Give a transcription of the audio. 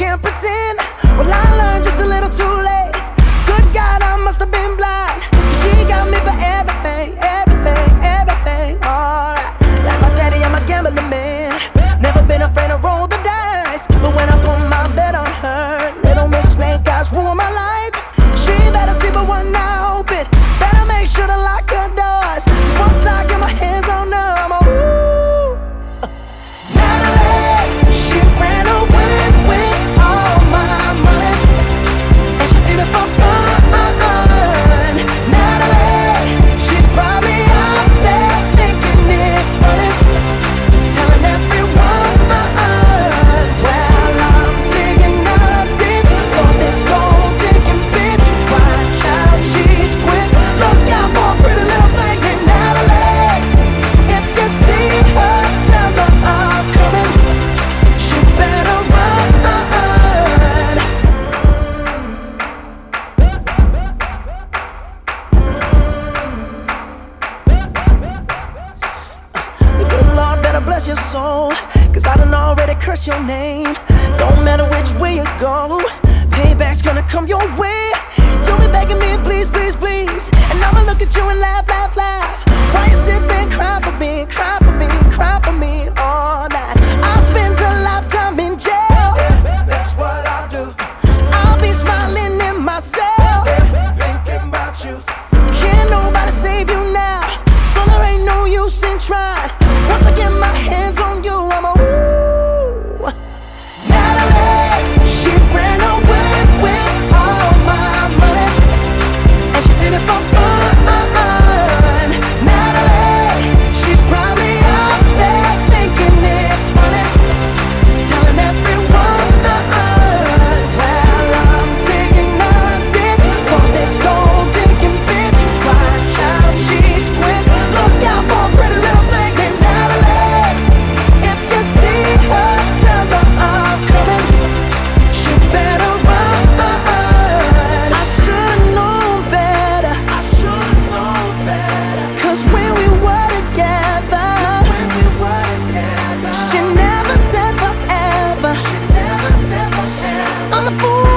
can't pretend. Well, I bless. Cause I done already cursed your name. Don't matter which way you go, payback's gonna come your way. You'll be begging me, please, please, please. And I'ma look at you and laugh, laugh, laugh. Why you sit there cry for me, cry for me, cry for me all night? I'll spend a lifetime in jail. that's what I'll do. I'll be smiling in my cell. thinking about you. Can't nobody save you now, so there ain't no use in trying. Once I get my hands the fool.